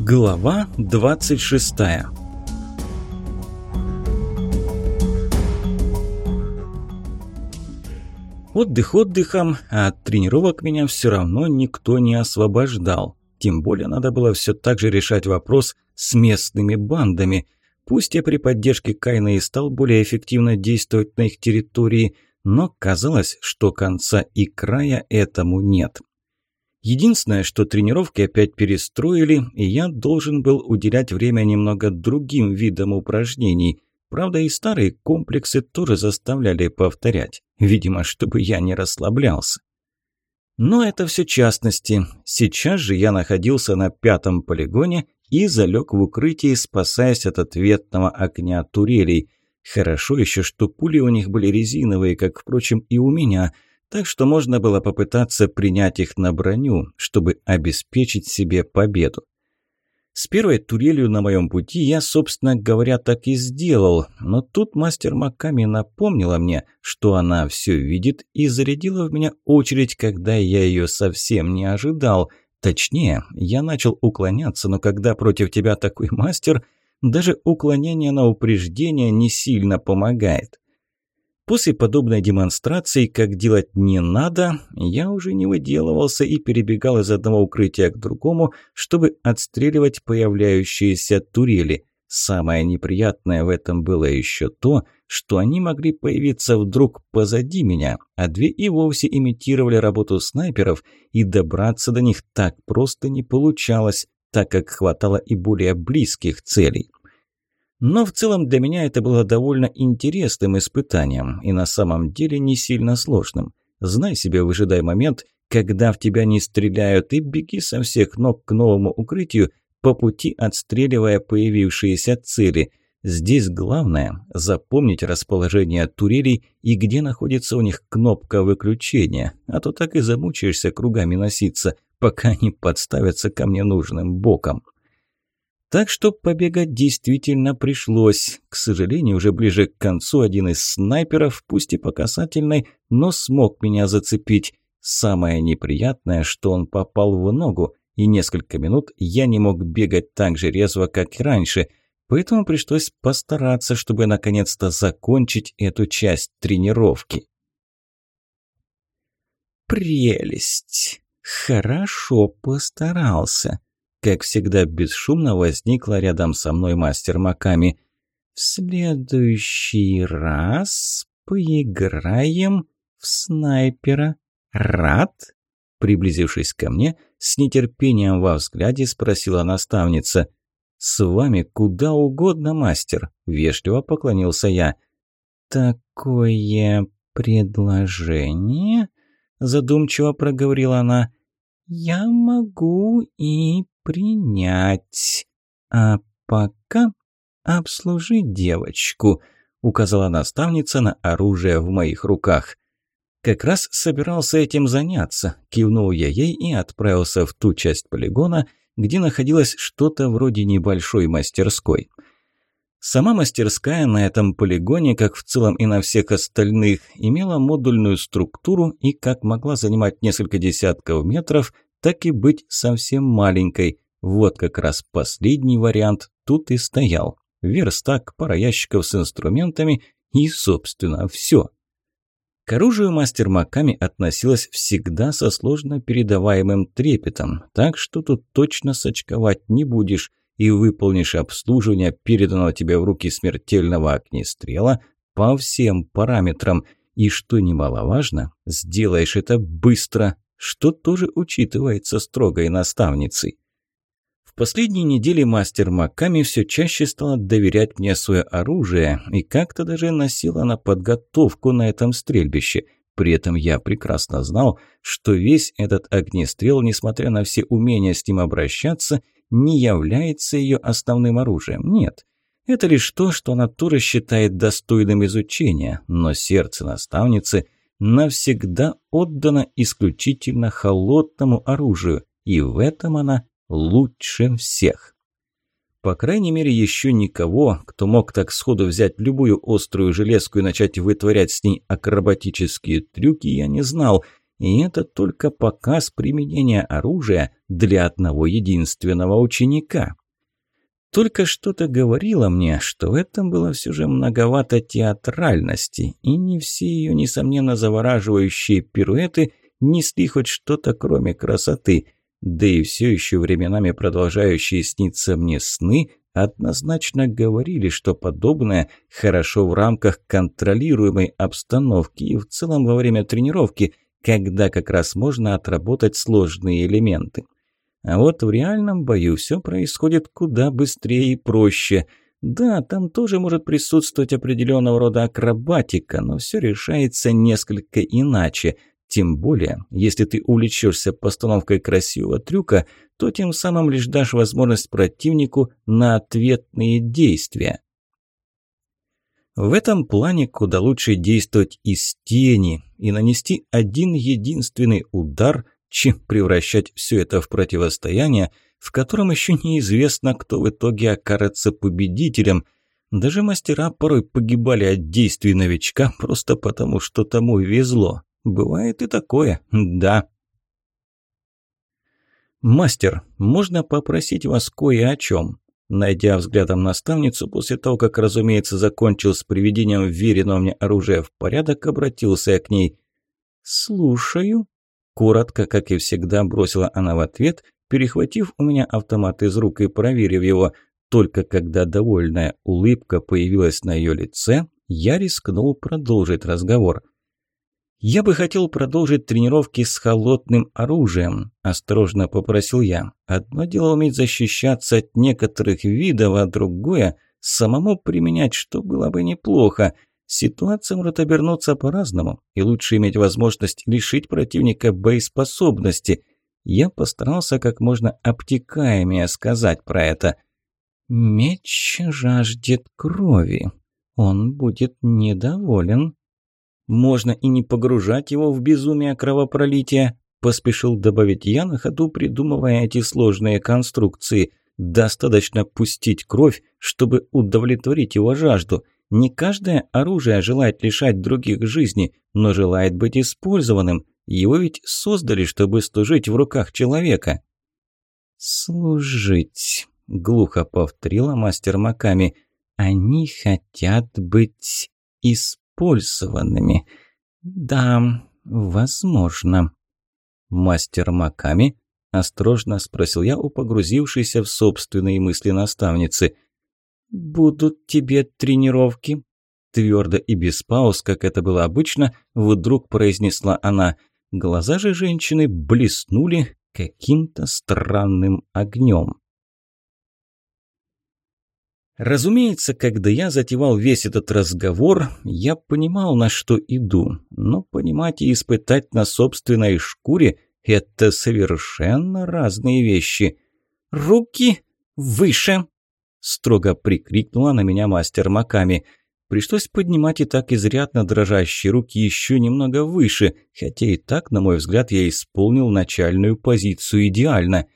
Глава 26 Отдых отдыхом, а от тренировок меня все равно никто не освобождал. Тем более надо было все так же решать вопрос с местными бандами. Пусть я при поддержке Кайна и стал более эффективно действовать на их территории, но казалось, что конца и края этому нет. Единственное, что тренировки опять перестроили, и я должен был уделять время немного другим видам упражнений. Правда, и старые комплексы тоже заставляли повторять, видимо, чтобы я не расслаблялся. Но это все частности. Сейчас же я находился на пятом полигоне и залег в укрытии, спасаясь от ответного огня турелей. Хорошо еще, что пули у них были резиновые, как, впрочем, и у меня – так что можно было попытаться принять их на броню, чтобы обеспечить себе победу. С первой турелью на моем пути я, собственно говоря, так и сделал, но тут мастер Маками напомнила мне, что она все видит и зарядила в меня очередь, когда я ее совсем не ожидал. Точнее, я начал уклоняться, но когда против тебя такой мастер, даже уклонение на упреждение не сильно помогает. После подобной демонстрации, как делать не надо, я уже не выделывался и перебегал из одного укрытия к другому, чтобы отстреливать появляющиеся турели. Самое неприятное в этом было еще то, что они могли появиться вдруг позади меня, а две и вовсе имитировали работу снайперов, и добраться до них так просто не получалось, так как хватало и более близких целей. Но в целом для меня это было довольно интересным испытанием и на самом деле не сильно сложным. Знай себе, выжидай момент, когда в тебя не стреляют, и беги со всех ног к новому укрытию, по пути отстреливая появившиеся цели. Здесь главное – запомнить расположение турелей и где находится у них кнопка выключения, а то так и замучаешься кругами носиться, пока они подставятся ко мне нужным боком. Так что побегать действительно пришлось. К сожалению, уже ближе к концу один из снайперов, пусть и по касательной, но смог меня зацепить. Самое неприятное, что он попал в ногу, и несколько минут я не мог бегать так же резво, как и раньше, поэтому пришлось постараться, чтобы наконец-то закончить эту часть тренировки. Прелесть! Хорошо постарался. Как всегда бесшумно возникла рядом со мной мастер Маками. «В следующий раз поиграем в снайпера. Рад?» Приблизившись ко мне, с нетерпением во взгляде спросила наставница. «С вами куда угодно, мастер», – вежливо поклонился я. «Такое предложение?» – задумчиво проговорила она. «Я могу и принять. А пока обслужи девочку», – указала наставница на оружие в моих руках. «Как раз собирался этим заняться», – кивнул я ей и отправился в ту часть полигона, где находилось что-то вроде небольшой мастерской. Сама мастерская на этом полигоне, как в целом и на всех остальных, имела модульную структуру и как могла занимать несколько десятков метров, так и быть совсем маленькой. Вот как раз последний вариант тут и стоял. Верстак, пара ящиков с инструментами и, собственно, все. К оружию мастер Маками относилась всегда со сложно передаваемым трепетом, так что тут точно сочковать не будешь и выполнишь обслуживание переданного тебе в руки смертельного огнестрела по всем параметрам. И, что немаловажно, сделаешь это быстро, что тоже учитывается строгой наставницей. В последние недели мастер Маками все чаще стала доверять мне свое оружие и как-то даже носила на подготовку на этом стрельбище. При этом я прекрасно знал, что весь этот огнестрел, несмотря на все умения с ним обращаться, не является ее основным оружием. Нет, это лишь то, что она тоже считает достойным изучения, но сердце наставницы – навсегда отдана исключительно холодному оружию, и в этом она лучше всех. По крайней мере, еще никого, кто мог так сходу взять любую острую железку и начать вытворять с ней акробатические трюки, я не знал. и это только показ применения оружия для одного единственного ученика. Только что-то говорило мне, что в этом было все же многовато театральности, и не все ее, несомненно, завораживающие пируэты несли хоть что-то, кроме красоты, да и все еще временами продолжающие сниться мне сны однозначно говорили, что подобное хорошо в рамках контролируемой обстановки и в целом во время тренировки, когда как раз можно отработать сложные элементы. А вот в реальном бою все происходит куда быстрее и проще. Да, там тоже может присутствовать определенного рода акробатика, но все решается несколько иначе. Тем более, если ты увлечешься постановкой красивого трюка, то тем самым лишь дашь возможность противнику на ответные действия. В этом плане куда лучше действовать из тени и нанести один единственный удар, чем превращать все это в противостояние, в котором еще неизвестно, кто в итоге окажется победителем. Даже мастера порой погибали от действий новичка просто потому, что тому везло. Бывает и такое, да. «Мастер, можно попросить вас кое о чем?» Найдя взглядом наставницу, после того, как, разумеется, закончил с приведением веренного мне оружия в порядок, обратился я к ней. «Слушаю», Коротко, как и всегда, бросила она в ответ, перехватив у меня автомат из рук и проверив его. Только когда довольная улыбка появилась на ее лице, я рискнул продолжить разговор. «Я бы хотел продолжить тренировки с холодным оружием», – осторожно попросил я. «Одно дело уметь защищаться от некоторых видов, а другое – самому применять, что было бы неплохо. Ситуация может обернуться по-разному, и лучше иметь возможность лишить противника боеспособности. Я постарался как можно обтекаемее сказать про это. «Меч жаждет крови. Он будет недоволен». «Можно и не погружать его в безумие кровопролития», поспешил добавить я на ходу, придумывая эти сложные конструкции. «Достаточно пустить кровь, чтобы удовлетворить его жажду». Не каждое оружие желает лишать других жизни, но желает быть использованным. Его ведь создали, чтобы служить в руках человека. «Служить», — глухо повторила мастер Маками. «Они хотят быть использованными. Да, возможно». «Мастер Маками?» – осторожно спросил я у погрузившейся в собственные мысли наставницы. «Будут тебе тренировки?» Твердо и без пауз, как это было обычно, вдруг произнесла она. Глаза же женщины блеснули каким-то странным огнем. Разумеется, когда я затевал весь этот разговор, я понимал, на что иду, но понимать и испытать на собственной шкуре – это совершенно разные вещи. «Руки выше!» Строго прикрикнула на меня мастер Маками. Пришлось поднимать и так изрядно дрожащие руки еще немного выше, хотя и так, на мой взгляд, я исполнил начальную позицию идеально.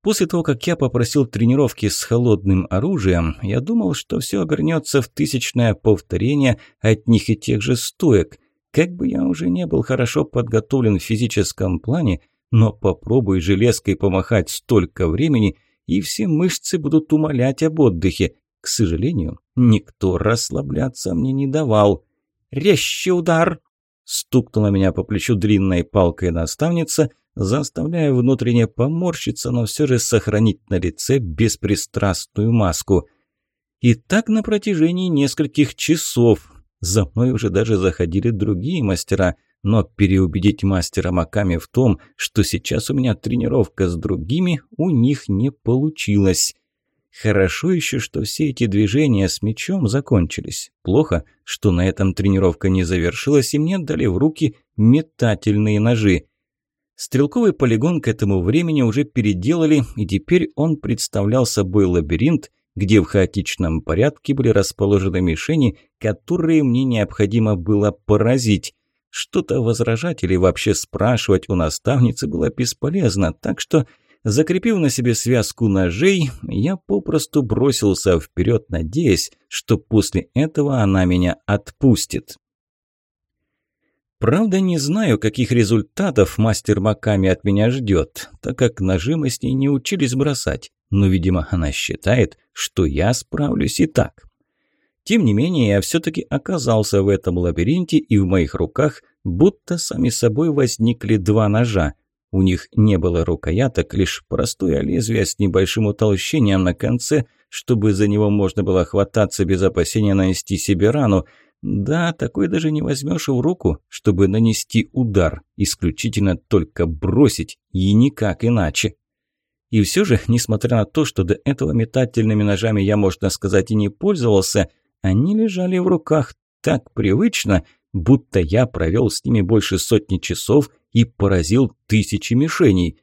После того, как я попросил тренировки с холодным оружием, я думал, что все обернется в тысячное повторение одних и тех же стоек. Как бы я уже не был хорошо подготовлен в физическом плане, но попробуй железкой помахать столько времени – и все мышцы будут умолять об отдыхе. К сожалению, никто расслабляться мне не давал. «Резче удар!» Стукнула меня по плечу длинной палкой наставница, заставляя внутренне поморщиться, но все же сохранить на лице беспристрастную маску. И так на протяжении нескольких часов. За мной уже даже заходили другие мастера – но переубедить мастера Маками в том, что сейчас у меня тренировка с другими, у них не получилось. Хорошо еще, что все эти движения с мечом закончились. Плохо, что на этом тренировка не завершилась, и мне дали в руки метательные ножи. Стрелковый полигон к этому времени уже переделали, и теперь он представлял собой лабиринт, где в хаотичном порядке были расположены мишени, которые мне необходимо было поразить. Что-то возражать или вообще спрашивать у наставницы было бесполезно, так что, закрепив на себе связку ножей, я попросту бросился вперед, надеясь, что после этого она меня отпустит. Правда, не знаю, каких результатов мастер Маками от меня ждет, так как ножи мы с ней не учились бросать. Но, видимо, она считает, что я справлюсь и так. Тем не менее, я все-таки оказался в этом лабиринте, и в моих руках будто сами собой возникли два ножа. У них не было рукояток, лишь простое лезвие с небольшим утолщением на конце, чтобы за него можно было хвататься без опасения нанести себе рану – да, такой даже не возьмешь в руку, чтобы нанести удар, исключительно только бросить, и никак иначе. И все же, несмотря на то, что до этого метательными ножами я, можно сказать, и не пользовался, они лежали в руках так привычно, будто я провел с ними больше сотни часов и поразил тысячи мишеней.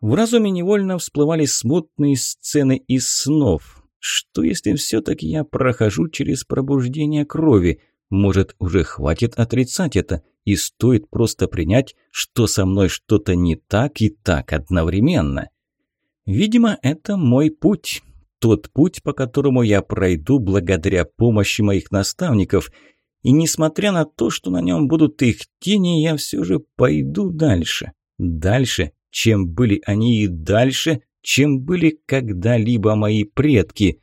В разуме невольно всплывали смутные сцены из снов, что если все-таки я прохожу через пробуждение крови? Может, уже хватит отрицать это, и стоит просто принять, что со мной что-то не так и так одновременно? Видимо, это мой путь. Тот путь, по которому я пройду благодаря помощи моих наставников. И несмотря на то, что на нем будут их тени, я все же пойду дальше. Дальше, чем были они и дальше, чем были когда-либо мои предки.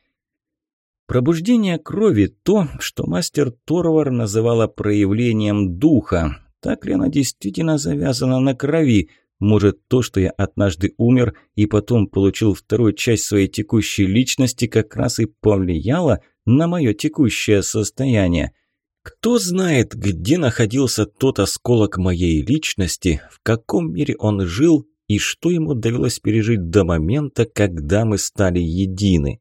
Пробуждение крови – то, что мастер Торвар называла проявлением духа. Так ли она действительно завязана на крови? Может, то, что я однажды умер и потом получил вторую часть своей текущей личности, как раз и повлияло на мое текущее состояние? Кто знает, где находился тот осколок моей личности, в каком мире он жил и что ему довелось пережить до момента, когда мы стали едины.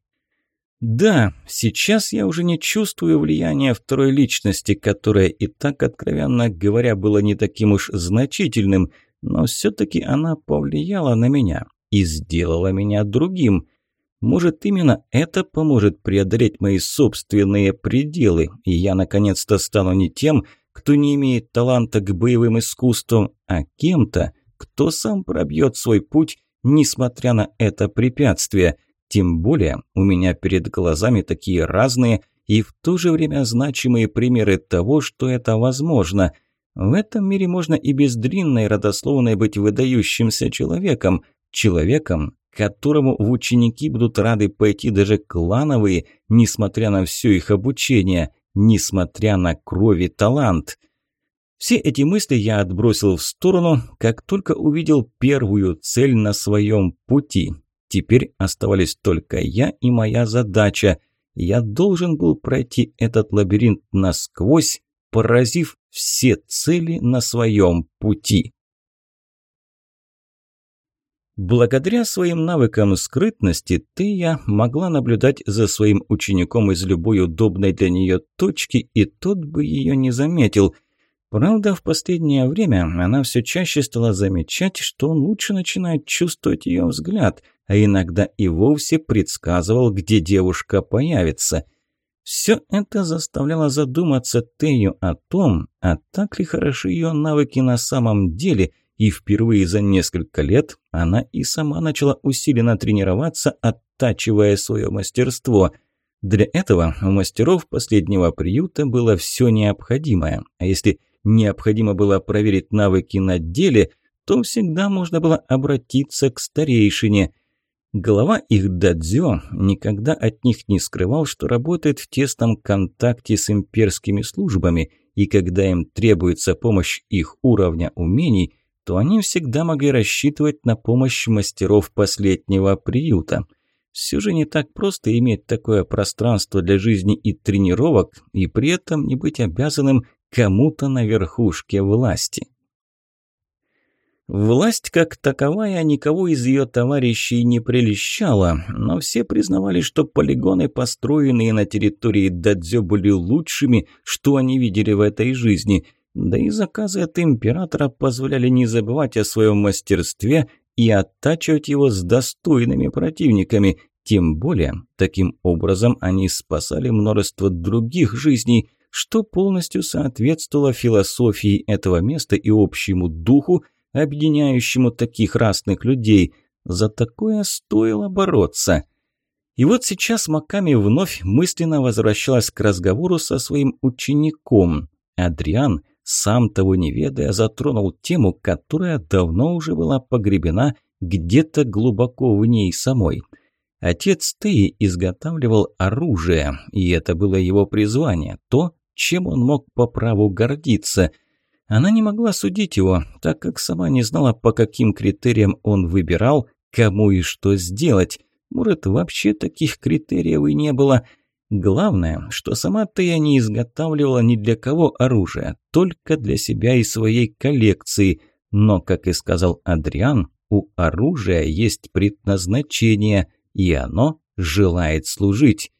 Да, сейчас я уже не чувствую влияния второй личности, которое и так, откровенно говоря, было не таким уж значительным, но все-таки она повлияла на меня и сделала меня другим. Может, именно это поможет преодолеть мои собственные пределы, и я наконец-то стану не тем, кто не имеет таланта к боевым искусствам, а кем-то, кто сам пробьет свой путь, несмотря на это препятствие. Тем более у меня перед глазами такие разные и в то же время значимые примеры того, что это возможно. В этом мире можно и без длинной родословной быть выдающимся человеком, человеком, которому в ученики будут рады пойти даже клановые, несмотря на все их обучение, несмотря на кровь и талант – все эти мысли я отбросил в сторону, как только увидел первую цель на своем пути. Теперь оставались только я и моя задача. Я должен был пройти этот лабиринт насквозь, поразив все цели на своем пути. Благодаря своим навыкам скрытности Тея могла наблюдать за своим учеником из любой удобной для нее точки, и тот бы ее не заметил – Правда, в последнее время она все чаще стала замечать, что он лучше начинает чувствовать ее взгляд, а иногда и вовсе предсказывал, где девушка появится. Все это заставляло задуматься Тею о том, а так ли хороши ее навыки на самом деле, и впервые за несколько лет она и сама начала усиленно тренироваться, оттачивая свое мастерство – для этого у мастеров последнего приюта было все необходимое. А если необходимо было проверить навыки на деле, то всегда можно было обратиться к старейшине. Глава их дадзё никогда от них не скрывал, что работает в тесном контакте с имперскими службами, и когда им требуется помощь их уровня умений, то они всегда могли рассчитывать на помощь мастеров последнего приюта. Все же не так просто иметь такое пространство для жизни и тренировок, и при этом не быть обязанным кому-то на верхушке власти. Власть как таковая никого из ее товарищей не прельщала, но все признавали, что полигоны, построенные на территории Дадзё, были лучшими, что они видели в этой жизни. Да и заказы от императора позволяли не забывать о своем мастерстве и оттачивать его с достойными противниками. Тем более, таким образом они спасали множество других жизней – что полностью соответствовало философии этого места и общему духу, объединяющему таких разных людей. За такое стоило бороться. И вот сейчас Маками вновь мысленно возвращалась к разговору со своим учеником. Адриан сам того не ведая, затронул тему, которая давно уже была погребена где-то глубоко в ней самой. Отец Теи изготавливал оружие, и это было его призвание, то, чем он мог по праву гордиться. Она не могла судить его, так как сама не знала, по каким критериям он выбирал, кому и что сделать. Может, вообще таких критериев и не было. Главное, что сама Тея не изготавливала ни для кого оружие, только для себя и своей коллекции. Но, как и сказал Адриан, у оружия есть предназначение, и оно желает служить.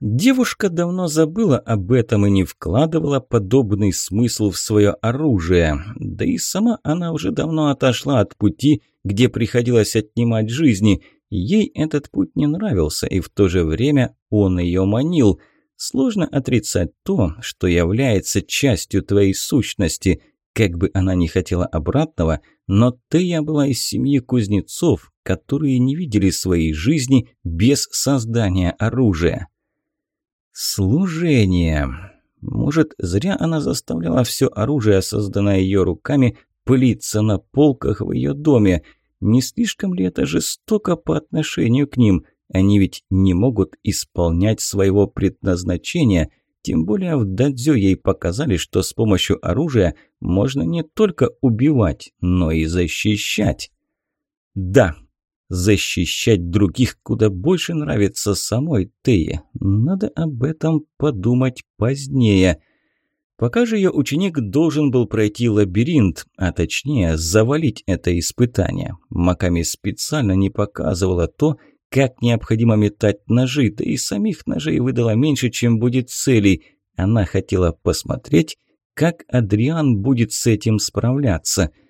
Девушка давно забыла об этом и не вкладывала подобный смысл в свое оружие. Да и сама она уже давно отошла от пути, где приходилось отнимать жизни. Ей этот путь не нравился, и в то же время он ее манил. Сложно отрицать то, что является частью твоей сущности. Как бы она ни хотела обратного, но Тея была из семьи кузнецов, которые не видели своей жизни без создания оружия. Служение. Может, зря она заставляла все оружие, созданное ее руками, пылиться на полках в ее доме. Не слишком ли это жестоко по отношению к ним? Они ведь не могут исполнять своего предназначения. Тем более в дадзё ей показали, что с помощью оружия можно не только убивать, но и защищать. Да, Защищать других куда больше нравится самой Тее. Надо об этом подумать позднее. Пока же ее ученик должен был пройти лабиринт, а точнее завалить это испытание. Маками специально не показывала то, как необходимо метать ножи, да и самих ножей выдала меньше, чем будет целей. Она хотела посмотреть, как Адриан будет с этим справляться –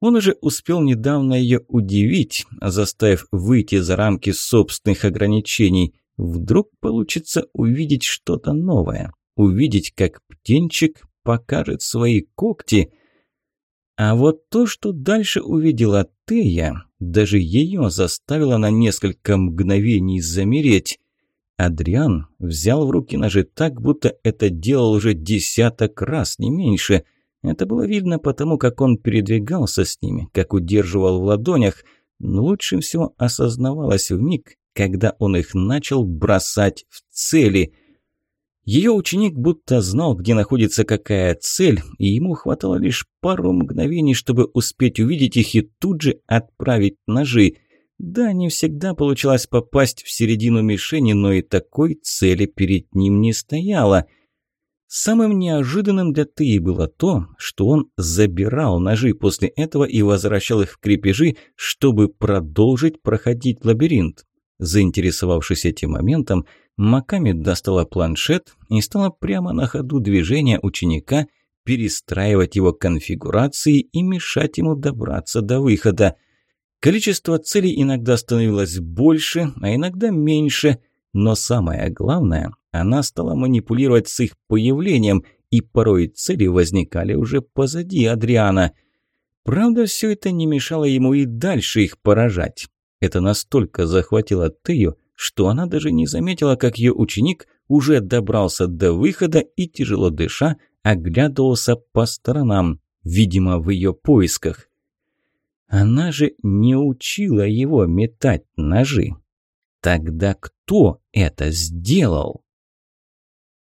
он уже успел недавно ее удивить, заставив выйти за рамки собственных ограничений. Вдруг получится увидеть что-то новое. Увидеть, как птенчик покажет свои когти. А вот то, что дальше увидела Тея, даже ее заставило на несколько мгновений замереть. Адриан взял в руки ножи так, будто это делал уже десяток раз, не меньше – это было видно потому, как он передвигался с ними, как удерживал в ладонях, но лучше всего осознавалось в миг, когда он их начал бросать в цели. Ее ученик будто знал, где находится какая цель, и ему хватало лишь пару мгновений, чтобы успеть увидеть их и тут же отправить ножи. Да, не всегда получалось попасть в середину мишени, но и такой цели перед ним не стояло – Самым неожиданным для Теи было то, что он забирал ножи после этого и возвращал их в крепежи, чтобы продолжить проходить лабиринт. Заинтересовавшись этим моментом, Маками достала планшет и стала прямо на ходу движения ученика перестраивать его конфигурации и мешать ему добраться до выхода. Количество целей иногда становилось больше, а иногда меньше, но самое главное – она стала манипулировать с их появлением, и порой цели возникали уже позади Адриана. Правда, все это не мешало ему и дальше их поражать. Это настолько захватило Тею, что она даже не заметила, как ее ученик уже добрался до выхода и, тяжело дыша, оглядывался по сторонам, видимо, в ее поисках. Она же не учила его метать ножи. Тогда кто это сделал?